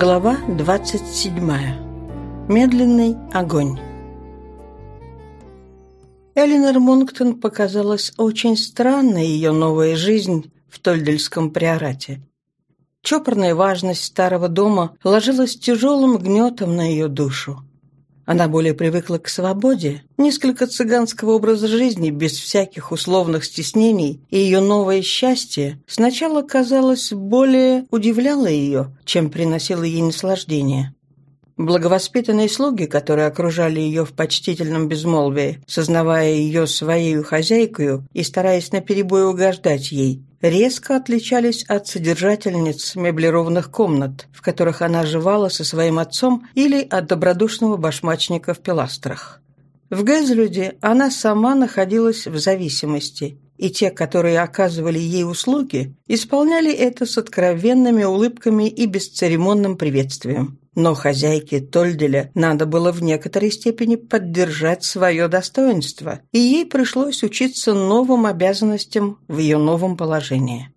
Глава 27. Медленный огонь. Элинор Монктон показалась очень странной ее новая жизнь в Тольдельском приорате. Чопорная важность старого дома ложилась тяжелым гнетом на ее душу. Она более привыкла к свободе, несколько цыганского образа жизни без всяких условных стеснений, и ее новое счастье сначала, казалось, более удивляло ее, чем приносило ей наслаждение. Благовоспитанные слуги, которые окружали ее в почтительном безмолвии, сознавая ее своей хозяйкою и стараясь наперебой угождать ей, резко отличались от содержательниц меблированных комнат, в которых она жевала со своим отцом, или от добродушного башмачника в пиластрах. В Гэзлюде она сама находилась в зависимости, и те, которые оказывали ей услуги, исполняли это с откровенными улыбками и бесцеремонным приветствием. Но хозяйке Тольделя надо было в некоторой степени поддержать свое достоинство, и ей пришлось учиться новым обязанностям в ее новом положении.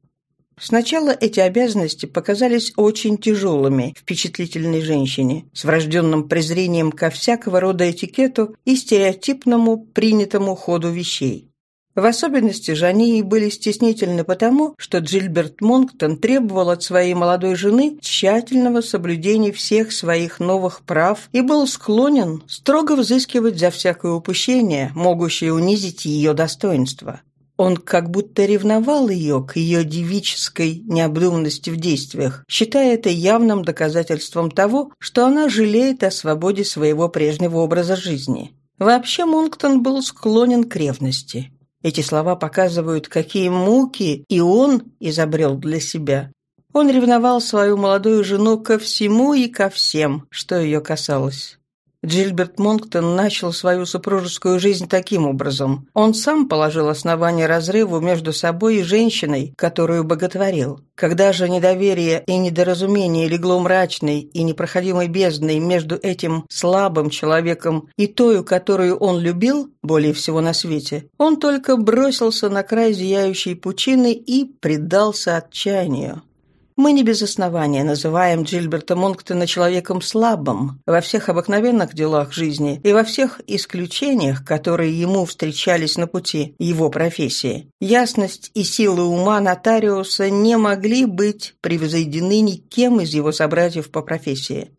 Сначала эти обязанности показались очень тяжелыми впечатлительной женщине с врожденным презрением ко всякого рода этикету и стереотипному принятому ходу вещей. В особенности же они и были стеснительны потому, что Джильберт Монктон требовал от своей молодой жены тщательного соблюдения всех своих новых прав и был склонен строго взыскивать за всякое упущение, могущее унизить ее достоинство. Он как будто ревновал ее к ее девической необдуманности в действиях, считая это явным доказательством того, что она жалеет о свободе своего прежнего образа жизни. Вообще Монктон был склонен к ревности. Эти слова показывают, какие муки и он изобрел для себя. Он ревновал свою молодую жену ко всему и ко всем, что ее касалось. Джильберт Монктон начал свою супружескую жизнь таким образом. Он сам положил основание разрыву между собой и женщиной, которую боготворил. Когда же недоверие и недоразумение легло мрачной и непроходимой бездной между этим слабым человеком и тою, которую он любил более всего на свете, он только бросился на край зияющей пучины и предался отчаянию. Мы не без основания называем Джильберта Монктона человеком слабым во всех обыкновенных делах жизни и во всех исключениях, которые ему встречались на пути его профессии. Ясность и силы ума нотариуса не могли быть превзойдены никем из его собратьев по профессии.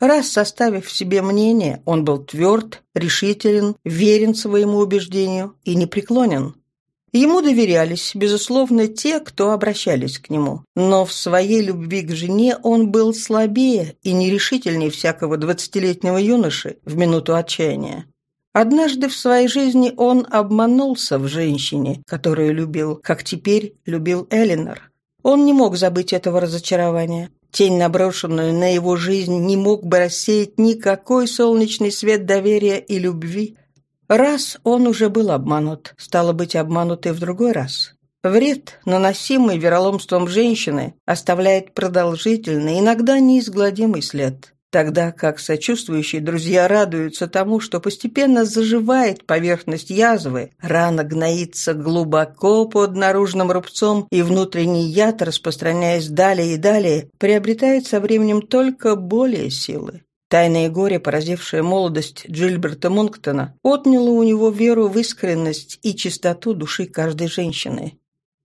Раз составив себе мнение, он был тверд, решителен, верен своему убеждению и непреклонен. Ему доверялись, безусловно, те, кто обращались к нему. Но в своей любви к жене он был слабее и нерешительнее всякого двадцатилетнего юноши в минуту отчаяния. Однажды в своей жизни он обманулся в женщине, которую любил, как теперь любил Элинор. Он не мог забыть этого разочарования. Тень, наброшенную на его жизнь, не мог бы рассеять никакой солнечный свет доверия и любви, Раз он уже был обманут, стало быть, обманут и в другой раз. Вред, наносимый вероломством женщины, оставляет продолжительный, иногда неизгладимый след. Тогда как сочувствующие друзья радуются тому, что постепенно заживает поверхность язвы, рана гноится глубоко под наружным рубцом, и внутренний яд, распространяясь далее и далее, приобретает со временем только более силы. Тайное горе, поразившее молодость Джильберта Монктона, отняло у него веру в искренность и чистоту души каждой женщины.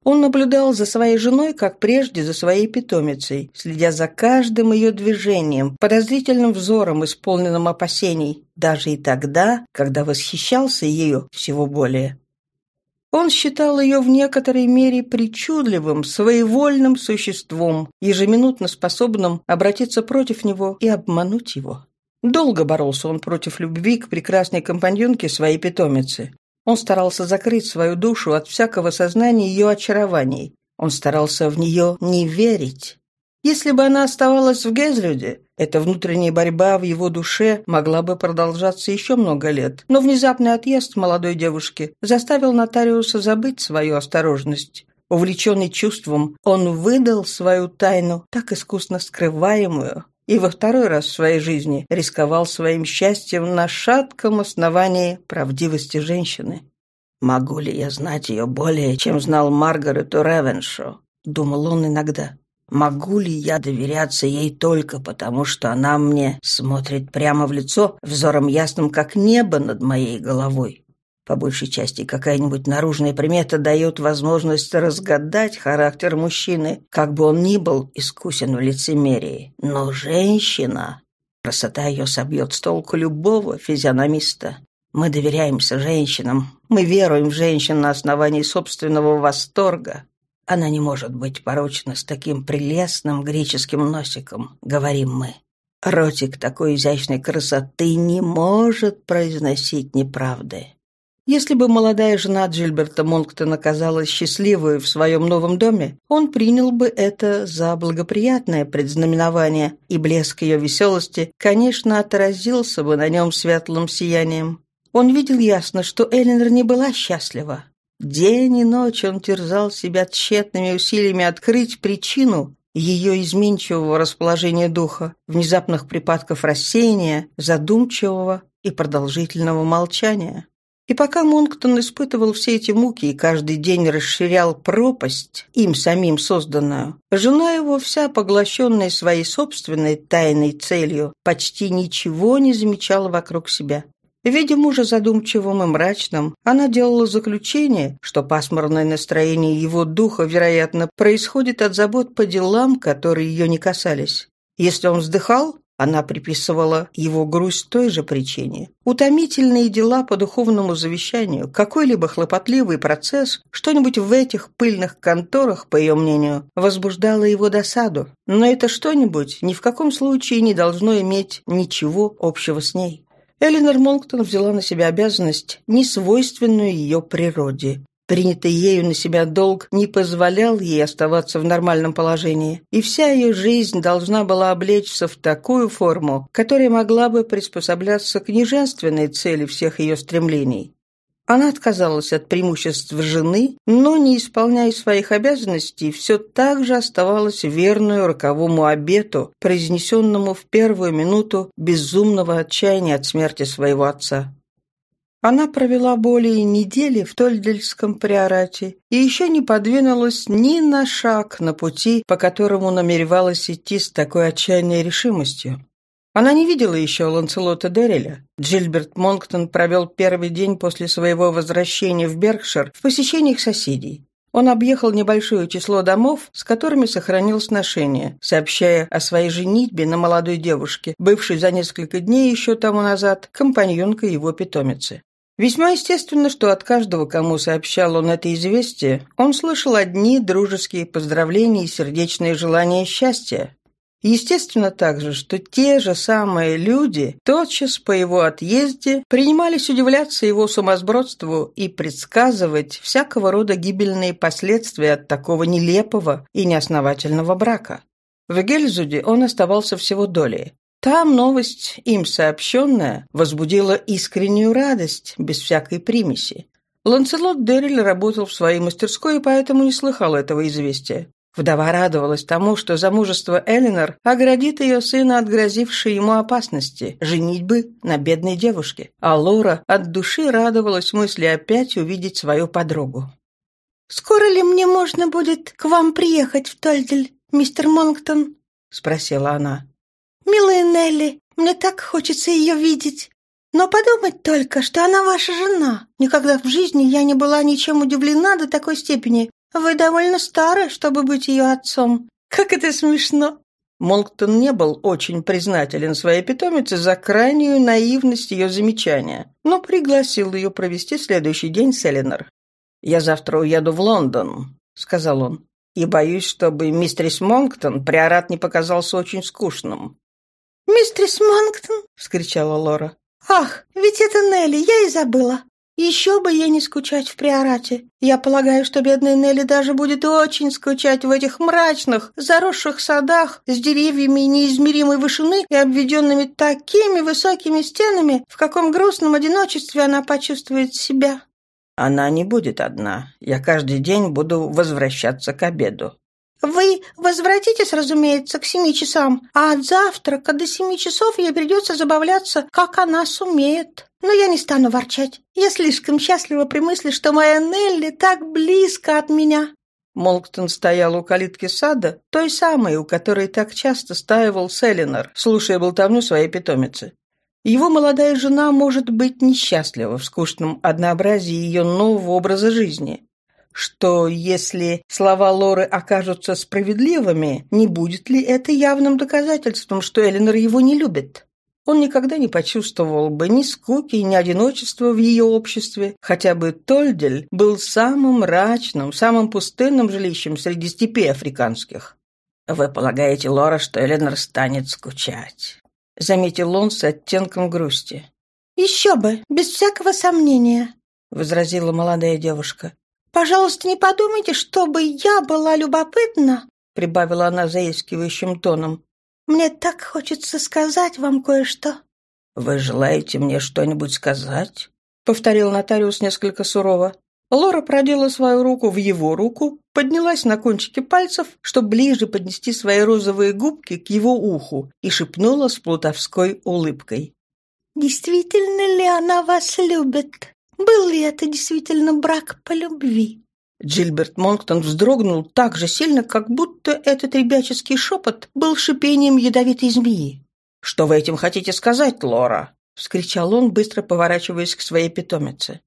Он наблюдал за своей женой, как прежде за своей питомицей, следя за каждым ее движением, подозрительным взором, исполненным опасений, даже и тогда, когда восхищался ею всего более. Он считал ее в некоторой мере причудливым, своевольным существом, ежеминутно способным обратиться против него и обмануть его. Долго боролся он против любви к прекрасной компаньонке своей питомицы. Он старался закрыть свою душу от всякого сознания ее очарований. Он старался в нее не верить. Если бы она оставалась в Гезлюде, эта внутренняя борьба в его душе могла бы продолжаться еще много лет, но внезапный отъезд молодой девушки заставил нотариуса забыть свою осторожность. Увлеченный чувством, он выдал свою тайну, так искусно скрываемую, и во второй раз в своей жизни рисковал своим счастьем на шатком основании правдивости женщины. «Могу ли я знать ее более, чем знал Маргарету Ревеншо?» — думал он иногда. Могу ли я доверяться ей только потому, что она мне смотрит прямо в лицо, взором ясным, как небо над моей головой? По большей части какая-нибудь наружная примета дает возможность разгадать характер мужчины, как бы он ни был искусен в лицемерии. Но женщина... Красота ее собьет с толку любого физиономиста. Мы доверяемся женщинам, мы веруем в женщин на основании собственного восторга. Она не может быть порочна с таким прелестным греческим носиком, говорим мы. Ротик такой изящной красоты не может произносить неправды. Если бы молодая жена Джильберта Монктона казалась счастливой в своем новом доме, он принял бы это за благоприятное предзнаменование, и блеск ее веселости, конечно, отразился бы на нем светлым сиянием. Он видел ясно, что Эленор не была счастлива. День и ночь он терзал себя тщетными усилиями открыть причину ее изменчивого расположения духа, внезапных припадков рассеяния, задумчивого и продолжительного молчания. И пока Монктон испытывал все эти муки и каждый день расширял пропасть, им самим созданную, жена его, вся поглощенная своей собственной тайной целью, почти ничего не замечала вокруг себя. Видя мужа задумчивым и мрачным, она делала заключение, что пасмурное настроение его духа, вероятно, происходит от забот по делам, которые ее не касались. Если он вздыхал, она приписывала его грусть той же причине. Утомительные дела по духовному завещанию, какой-либо хлопотливый процесс, что-нибудь в этих пыльных конторах, по ее мнению, возбуждало его досаду. Но это что-нибудь ни в каком случае не должно иметь ничего общего с ней. Эленор Монктон взяла на себя обязанность, несвойственную ее природе. Принятый ею на себя долг не позволял ей оставаться в нормальном положении, и вся ее жизнь должна была облечься в такую форму, которая могла бы приспосабляться к неженственной цели всех ее стремлений. Она отказалась от преимуществ жены, но, не исполняя своих обязанностей, все так же оставалась верную роковому обету, произнесенному в первую минуту безумного отчаяния от смерти своего отца. Она провела более недели в Тольдельском приорате и еще не подвинулась ни на шаг на пути, по которому намеревалась идти с такой отчаянной решимостью. Она не видела еще Ланселота Дерриля. Джильберт Монктон провел первый день после своего возвращения в Беркшир в посещениях соседей. Он объехал небольшое число домов, с которыми сохранил сношение, сообщая о своей женитьбе на молодой девушке, бывшей за несколько дней еще тому назад компаньонкой его питомицы. Весьма естественно, что от каждого, кому сообщал он это известие, он слышал одни дружеские поздравления и сердечные желания счастья. Естественно также, что те же самые люди тотчас по его отъезде принимались удивляться его сумасбродству и предсказывать всякого рода гибельные последствия от такого нелепого и неосновательного брака. В Гельзуде он оставался всего долей. Там новость, им сообщенная, возбудила искреннюю радость, без всякой примеси. Ланселот Дерриль работал в своей мастерской и поэтому не слыхал этого известия. Вдова радовалась тому, что замужество Элинор оградит ее сына от грозившей ему опасности – женитьбы на бедной девушке. А Лора от души радовалась мысли опять увидеть свою подругу. «Скоро ли мне можно будет к вам приехать в Тольдель, мистер Монктон?» – спросила она. «Милая Нелли, мне так хочется ее видеть. Но подумать только, что она ваша жена. Никогда в жизни я не была ничем удивлена до такой степени. Вы довольно стары, чтобы быть ее отцом. Как это смешно!» Монктон не был очень признателен своей питомице за крайнюю наивность ее замечания, но пригласил ее провести следующий день с Эленор. «Я завтра уеду в Лондон», — сказал он, «и боюсь, чтобы мистерис Монктон приорат не показался очень скучным. «Мистерис Манктон!» — вскричала Лора. «Ах, ведь это Нелли, я и забыла. Еще бы ей не скучать в приорате. Я полагаю, что бедная Нелли даже будет очень скучать в этих мрачных, заросших садах с деревьями неизмеримой вышины и обведенными такими высокими стенами, в каком грустном одиночестве она почувствует себя». «Она не будет одна. Я каждый день буду возвращаться к обеду. Вы возвратитесь, разумеется, к семи часам, а от завтрака до семи часов ей придется забавляться, как она сумеет. Но я не стану ворчать. Я слишком счастлива при мысли, что моя Нелли так близко от меня. Молктон стоял у калитки сада, той самой, у которой так часто стаивал Селинор, слушая болтовню своей питомицы. Его молодая жена может быть несчастлива в скучном однообразии ее нового образа жизни. Что, если слова Лоры окажутся справедливыми, не будет ли это явным доказательством, что Эленор его не любит? Он никогда не почувствовал бы ни скуки, ни одиночества в ее обществе, хотя бы Тольдель был самым мрачным, самым пустынным жилищем среди степей африканских. «Вы полагаете, Лора, что Эленор станет скучать?» — заметил он с оттенком грусти. «Еще бы, без всякого сомнения», — возразила молодая девушка. «Пожалуйста, не подумайте, чтобы я была любопытна», — прибавила она заискивающим тоном. «Мне так хочется сказать вам кое-что». «Вы желаете мне что-нибудь сказать?» — повторил нотариус несколько сурово. Лора продела свою руку в его руку, поднялась на кончики пальцев, чтобы ближе поднести свои розовые губки к его уху, и шепнула с плутовской улыбкой. «Действительно ли она вас любит? Был ли это действительно брак по любви?» Джильберт Монктон вздрогнул так же сильно, как будто этот ребяческий шепот был шипением ядовитой змеи. «Что вы этим хотите сказать, Лора?» — вскричал он, быстро поворачиваясь к своей питомице.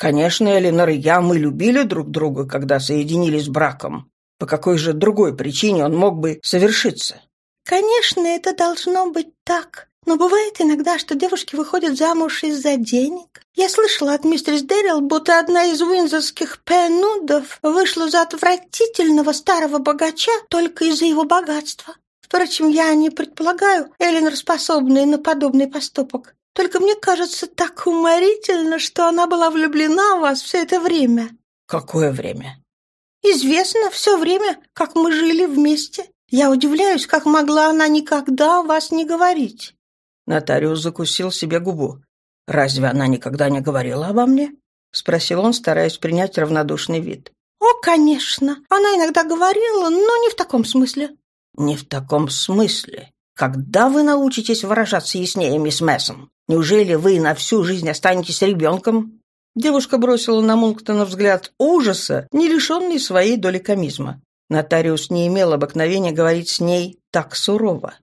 Конечно, Эленор и я, мы любили друг друга, когда соединились браком. По какой же другой причине он мог бы совершиться? Конечно, это должно быть так. Но бывает иногда, что девушки выходят замуж из-за денег. Я слышала от мистерс Дэрил, будто одна из уинзорских пенудов вышла за отвратительного старого богача только из-за его богатства. Впрочем, я не предполагаю Эленор способной на подобный поступок. Только мне кажется так уморительно, что она была влюблена в вас все это время». «Какое время?» «Известно, все время, как мы жили вместе. Я удивляюсь, как могла она никогда о вас не говорить». Нотариус закусил себе губу. «Разве она никогда не говорила обо мне?» — спросил он, стараясь принять равнодушный вид. «О, конечно. Она иногда говорила, но не в таком смысле». «Не в таком смысле. Когда вы научитесь выражаться яснее, мисс Мессон? Неужели вы на всю жизнь останетесь ребенком?» Девушка бросила на Мунктона взгляд ужаса, не лишенный своей доли комизма. Нотариус не имел обыкновения говорить с ней так сурово.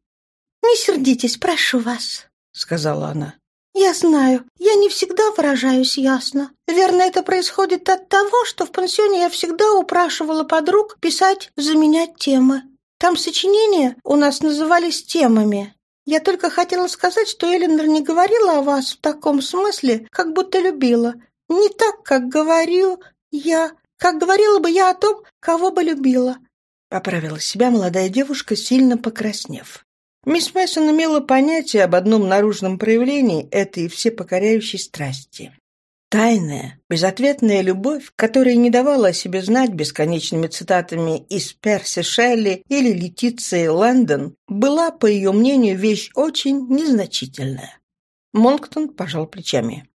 «Не сердитесь, прошу вас», — сказала она. «Я знаю, я не всегда выражаюсь ясно. Верно, это происходит от того, что в пансионе я всегда упрашивала подруг писать за меня темы. Там сочинения у нас назывались темами. Я только хотела сказать, что Эленор не говорила о вас в таком смысле, как будто любила. Не так, как говорю я, как говорила бы я о том, кого бы любила». Поправила себя молодая девушка, сильно покраснев. Мисс Мэйсон имела понятие об одном наружном проявлении этой всепокоряющей страсти. Тайная, безответная любовь, которая не давала о себе знать бесконечными цитатами из Перси Шелли или Летиции Лэндон, была, по ее мнению, вещь очень незначительная. Монктон пожал плечами.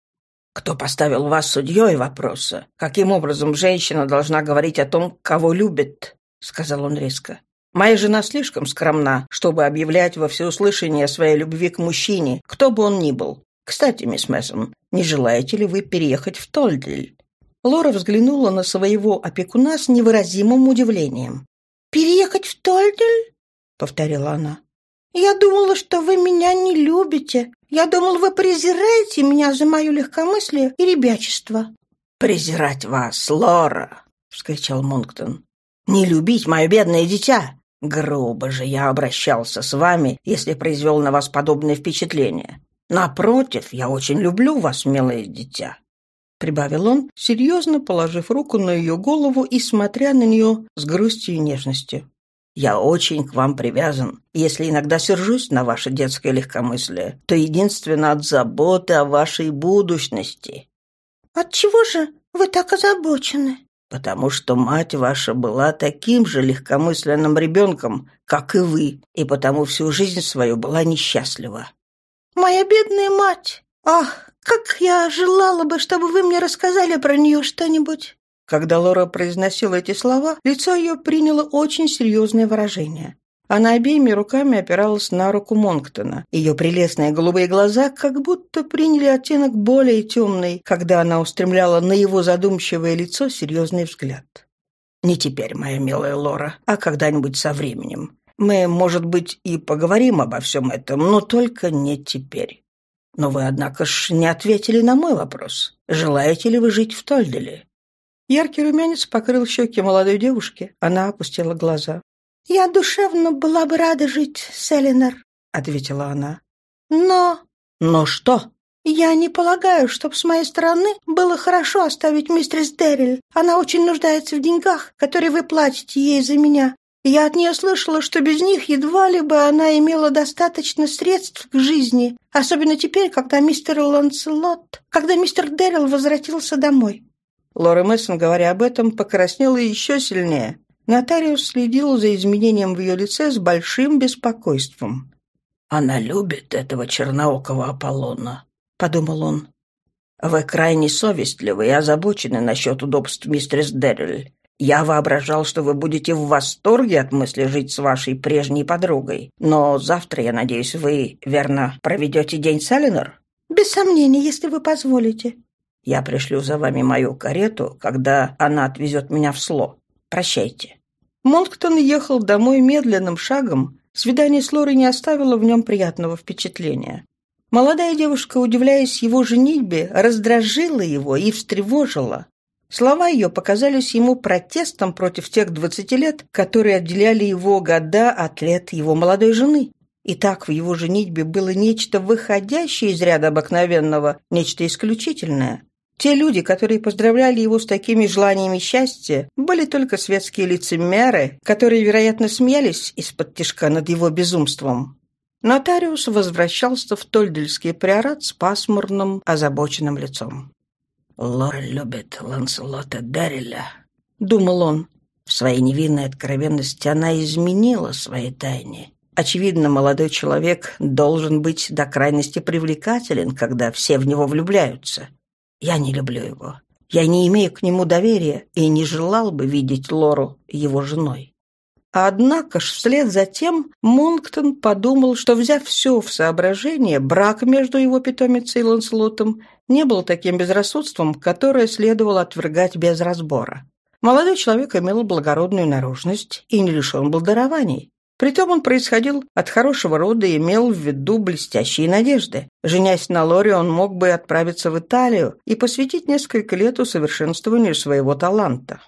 «Кто поставил вас судьей вопроса? Каким образом женщина должна говорить о том, кого любит?» — сказал он резко. «Моя жена слишком скромна, чтобы объявлять во всеуслышание своей любви к мужчине, кто бы он ни был. Кстати, мисс Мессон, не желаете ли вы переехать в Тольдель?» Лора взглянула на своего опекуна с невыразимым удивлением. «Переехать в Тольдель?» — повторила она. «Я думала, что вы меня не любите. Я думала, вы презираете меня за мое легкомыслие и ребячество». «Презирать вас, Лора!» — вскричал Монктон. «Не любить мое бедное дитя! Грубо же я обращался с вами, если произвел на вас подобное впечатление. Напротив, я очень люблю вас, милое дитя. Прибавил он, серьезно положив руку на ее голову и смотря на нее с грустью и нежностью. «Я очень к вам привязан. Если иногда сержусь на ваше детское легкомыслие, то единственно от заботы о вашей будущности». «Отчего же вы так озабочены?» «Потому что мать ваша была таким же легкомысленным ребенком, как и вы, и потому всю жизнь свою была несчастлива. Моя бедная мать! Ах, как я желала бы, чтобы вы мне рассказали про нее что-нибудь!» Когда Лора произносила эти слова, лицо ее приняло очень серьезное выражение. Она обеими руками опиралась на руку Монктона. Ее прелестные голубые глаза как будто приняли оттенок более темный, когда она устремляла на его задумчивое лицо серьезный взгляд. Не теперь, моя милая Лора, а когда-нибудь со временем. Мы, может быть, и поговорим обо всем этом, но только не теперь. Но вы, однако ж, не ответили на мой вопрос. Желаете ли вы жить в Тольделе?» Яркий румянец покрыл щеки молодой девушки. Она опустила глаза. «Я душевно была бы рада жить с Эленор», — ответила она. «Но...» «Но что?» «Я не полагаю, чтоб с моей стороны было хорошо оставить мистерс Дерриль. Она очень нуждается в деньгах, которые вы платите ей за меня. Я от нее слышала, что без них едва ли бы она имела достаточно средств к жизни, особенно теперь, когда мистер Ланселот, когда мистер Дэрил возвратился домой». Лора Мессон, говоря об этом, покраснела еще сильнее. Нотариус следил за изменением в ее лице с большим беспокойством. «Она любит этого черноокого Аполлона», — подумал он. «Вы крайне совестливы и озабочены насчет удобств мистерс Дэрриль. Я воображал, что вы будете в восторге от мысли жить с вашей прежней подругой. Но завтра, я надеюсь, вы, верно, проведете день с Эленор? Без сомнений, если вы позволите. Я пришлю за вами мою карету, когда она отвезет меня в Сло. Прощайте. Монктон ехал домой медленным шагом. Свидание с Лорой не оставило в нем приятного впечатления. Молодая девушка, удивляясь его женитьбе, раздражила его и встревожила. Слова ее показались ему протестом против тех двадцати лет, которые отделяли его года от лет его молодой жены. И так в его женитьбе было нечто выходящее из ряда обыкновенного, нечто исключительное. Те люди, которые поздравляли его с такими желаниями счастья, были только светские лицемеры, которые, вероятно, смеялись из-под тишка над его безумством. Нотариус возвращался в Тольдельский приорат с пасмурным, озабоченным лицом. Лора любит Ланселота Дарреля», — думал он. В своей невинной откровенности она изменила своей тайне. Очевидно, молодой человек должен быть до крайности привлекателен, когда все в него влюбляются. Я не люблю его. Я не имею к нему доверия и не желал бы видеть Лору его женой. Однако ж вслед за тем Монктон подумал, что, взяв все в соображение, брак между его питомицей и Ланселотом не был таким безрассудством, которое следовало отвергать без разбора. Молодой человек имел благородную наружность и не лишен был дарований. Притом он происходил от хорошего рода и имел в виду блестящие надежды. Женясь на Лоре, он мог бы отправиться в Италию и посвятить несколько лет усовершенствованию своего таланта.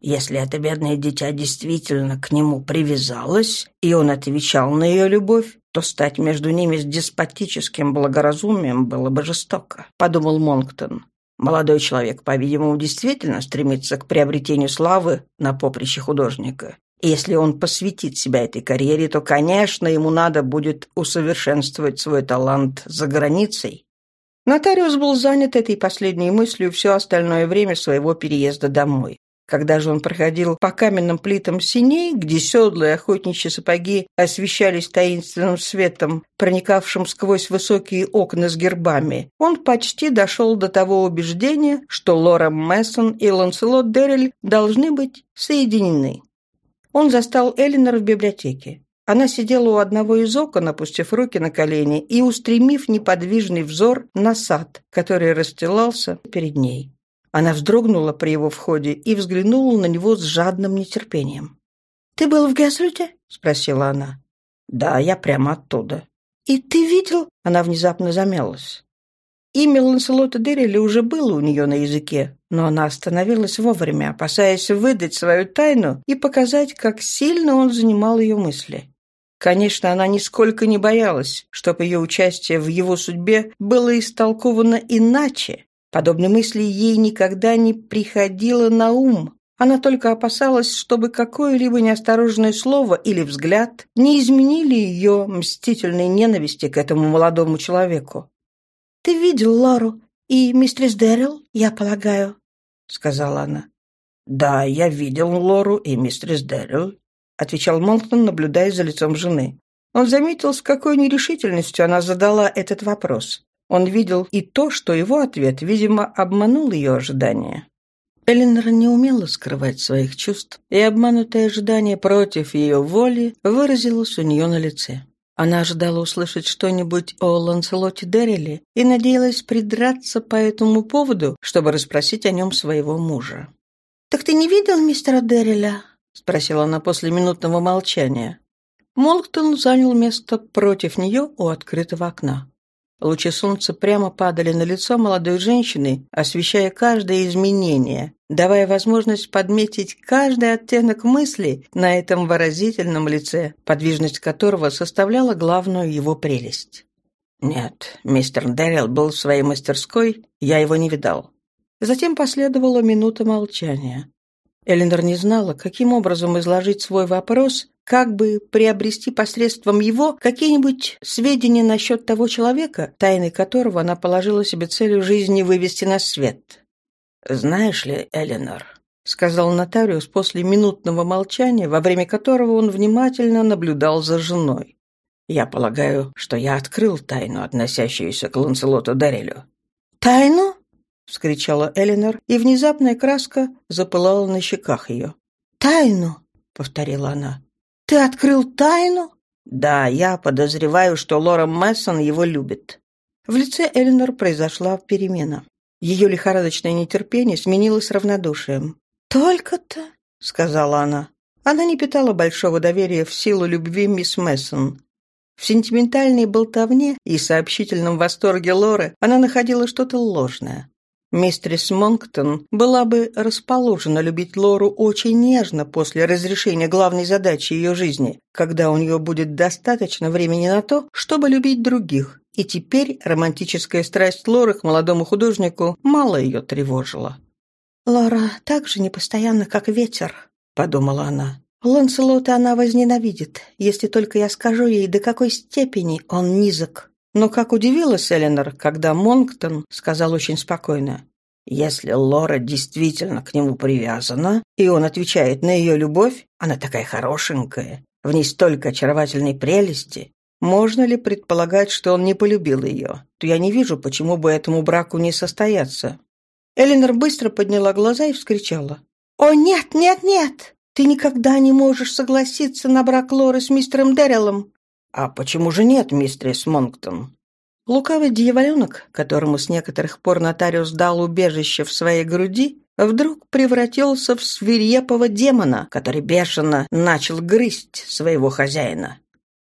Если это бедное дитя действительно к нему привязалось, и он отвечал на ее любовь, то стать между ними с деспотическим благоразумием было бы жестоко, подумал Монктон. Молодой человек, по-видимому, действительно стремится к приобретению славы на поприще художника. Если он посвятит себя этой карьере, то, конечно, ему надо будет усовершенствовать свой талант за границей. Нотариус был занят этой последней мыслью все остальное время своего переезда домой. Когда же он проходил по каменным плитам синей, где седла и охотничьи сапоги освещались таинственным светом, проникавшим сквозь высокие окна с гербами, он почти дошел до того убеждения, что Лора Мессон и Ланселот Деррель должны быть соединены. Он застал Эллинор в библиотеке. Она сидела у одного из окон, опустив руки на колени и устремив неподвижный взор на сад, который расстилался перед ней. Она вздрогнула при его входе и взглянула на него с жадным нетерпением. «Ты был в Гесрюте?» — спросила она. «Да, я прямо оттуда». «И ты видел?» — она внезапно замялась. Имя Ланселота Дерриля уже было у нее на языке, но она остановилась вовремя, опасаясь выдать свою тайну и показать, как сильно он занимал ее мысли. Конечно, она нисколько не боялась, чтобы ее участие в его судьбе было истолковано иначе, Подобной мысли ей никогда не приходило на ум. Она только опасалась, чтобы какое-либо неосторожное слово или взгляд не изменили ее мстительной ненависти к этому молодому человеку. «Ты видел Лору и мистерс Дэрил, я полагаю?» — сказала она. «Да, я видел Лору и мистерс Дэрил», — отвечал Монктон, наблюдая за лицом жены. Он заметил, с какой нерешительностью она задала этот вопрос. Он видел и то, что его ответ, видимо, обманул ее ожидания. Эленор не умела скрывать своих чувств, и обманутое ожидание против ее воли выразилось у нее на лице. Она ожидала услышать что-нибудь о Ланселоте Дерриле и надеялась придраться по этому поводу, чтобы расспросить о нем своего мужа. «Так ты не видел мистера Дерриля?» — спросила она после минутного молчания. Молктон занял место против нее у открытого окна. Лучи солнца прямо падали на лицо молодой женщины, освещая каждое изменение, давая возможность подметить каждый оттенок мысли на этом выразительном лице, подвижность которого составляла главную его прелесть. «Нет, мистер Дэрил был в своей мастерской, я его не видал». Затем последовала минута молчания. Эленор не знала, каким образом изложить свой вопрос, как бы приобрести посредством его какие-нибудь сведения насчет того человека, тайны которого она положила себе целью жизни вывести на свет. «Знаешь ли, Эленор», — сказал нотариус после минутного молчания, во время которого он внимательно наблюдал за женой. «Я полагаю, что я открыл тайну, относящуюся к Ланселоту Дарелю». «Тайну?» — вскричала Эленор, и внезапная краска запылала на щеках ее. «Тайну!» — повторила она. «Ты открыл тайну?» «Да, я подозреваю, что Лора Мессон его любит». В лице Эленор произошла перемена. Ее лихорадочное нетерпение сменилось равнодушием. «Только-то?» — сказала она. Она не питала большого доверия в силу любви мисс Мессон. В сентиментальной болтовне и сообщительном восторге Лоры она находила что-то ложное. Мистерис Монктон была бы расположена любить Лору очень нежно после разрешения главной задачи ее жизни, когда у нее будет достаточно времени на то, чтобы любить других. И теперь романтическая страсть Лоры к молодому художнику мало ее тревожила. «Лора так же непостоянна, как ветер», — подумала она. «Ланселота она возненавидит, если только я скажу ей, до какой степени он низок». Но как удивилась Эленор, когда Монктон сказал очень спокойно, «Если Лора действительно к нему привязана, и он отвечает на ее любовь, она такая хорошенькая, в ней столько очаровательной прелести, можно ли предполагать, что он не полюбил ее, то я не вижу, почему бы этому браку не состояться». Эленор быстро подняла глаза и вскричала. «О, нет, нет, нет! Ты никогда не можешь согласиться на брак Лоры с мистером Дэрилом. «А почему же нет, мистерис Монктон?» Лукавый дьяволенок, которому с некоторых пор нотариус дал убежище в своей груди, вдруг превратился в свирепого демона, который бешено начал грызть своего хозяина.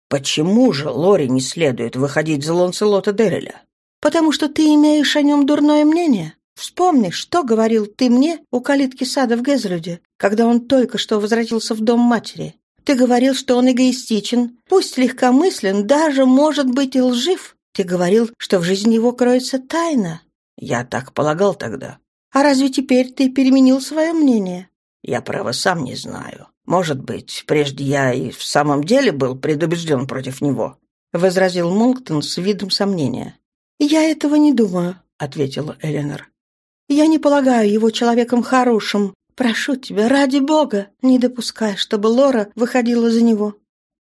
«Почему же Лори не следует выходить за Ланселота Дерреля?» «Потому что ты имеешь о нем дурное мнение. Вспомни, что говорил ты мне у калитки сада в Гезлюде, когда он только что возвратился в дом матери. Ты говорил, что он эгоистичен, пусть легкомыслен, даже, может быть, и лжив. Ты говорил, что в жизни его кроется тайна. Я так полагал тогда. А разве теперь ты переменил свое мнение? Я, право, сам не знаю. Может быть, прежде я и в самом деле был предубежден против него, — возразил Монктон с видом сомнения. «Я этого не думаю», — ответила Эленор. «Я не полагаю его человеком хорошим, Прошу тебя, ради бога, не допускай, чтобы Лора выходила за него».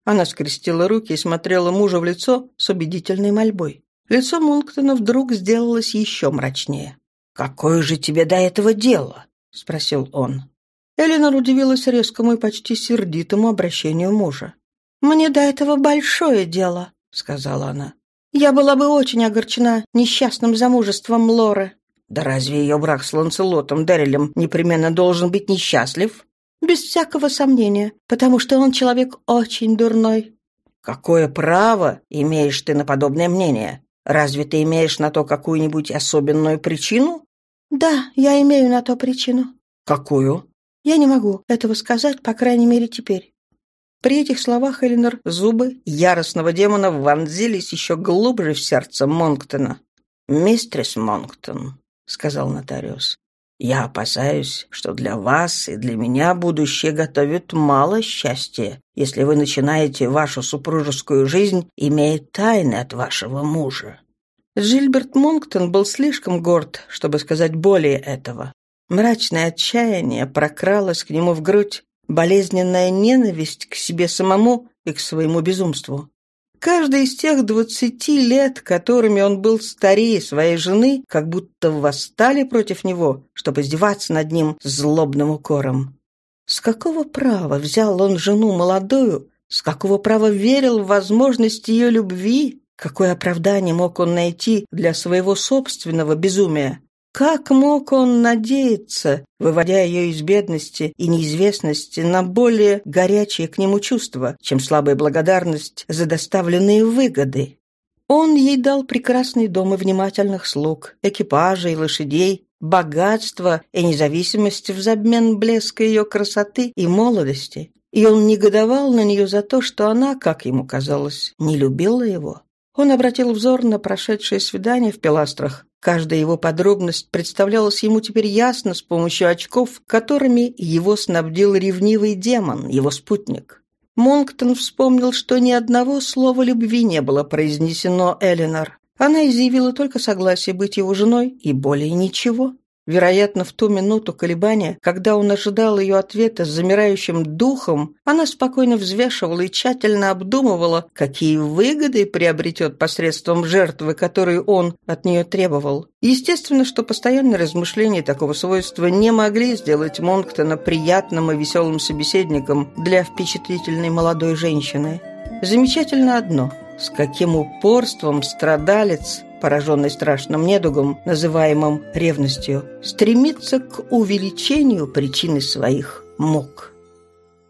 Она скрестила руки и смотрела мужа в лицо с убедительной мольбой. Лицо Мунктона вдруг сделалось еще мрачнее. «Какое же тебе до этого дело?» — спросил он. Эленор удивилась резкому и почти сердитому обращению мужа. «Мне до этого большое дело», — сказала она. «Я была бы очень огорчена несчастным замужеством Лоры. Да разве ее брак с Ланселотом Дэрилем непременно должен быть несчастлив? Без всякого сомнения, потому что он человек очень дурной. Какое право имеешь ты на подобное мнение? Разве ты имеешь на то какую-нибудь особенную причину? Да, я имею на то причину. Какую? Я не могу этого сказать, по крайней мере, теперь. При этих словах Элинор зубы яростного демона вонзились еще глубже в сердце Монктона. «Мистрис Монктон, сказал нотариус. «Я опасаюсь, что для вас и для меня будущее готовит мало счастья, если вы начинаете вашу супружескую жизнь, имея тайны от вашего мужа». Джильберт Монктон был слишком горд, чтобы сказать более этого. Мрачное отчаяние прокралось к нему в грудь, болезненная ненависть к себе самому и к своему безумству. Каждый из тех двадцати лет, которыми он был старее своей жены, как будто восстали против него, чтобы издеваться над ним злобным укором. С какого права взял он жену молодую, с какого права верил в возможность ее любви? Какое оправдание мог он найти для своего собственного безумия? Как мог он надеяться, выводя ее из бедности и неизвестности на более горячие к нему чувства, чем слабая благодарность за доставленные выгоды? Он ей дал прекрасный дом и внимательных слуг, экипажей, лошадей, богатство и независимость взамен блеска ее красоты и молодости. И он негодовал на нее за то, что она, как ему казалось, не любила его. Он обратил взор на прошедшее свидание в пиластрах. Каждая его подробность представлялась ему теперь ясно с помощью очков, которыми его снабдил ревнивый демон, его спутник. Монктон вспомнил, что ни одного слова любви не было произнесено Эленор. Она изъявила только согласие быть его женой и более ничего. Вероятно, в ту минуту колебания, когда он ожидал ее ответа с замирающим духом, она спокойно взвешивала и тщательно обдумывала, какие выгоды приобретет посредством жертвы, которую он от нее требовал. Естественно, что постоянные размышления такого свойства не могли сделать Монктона приятным и веселым собеседником для впечатлительной молодой женщины. Замечательно одно – с каким упорством страдалец пораженный страшным недугом, называемым ревностью, стремится к увеличению причины своих мук.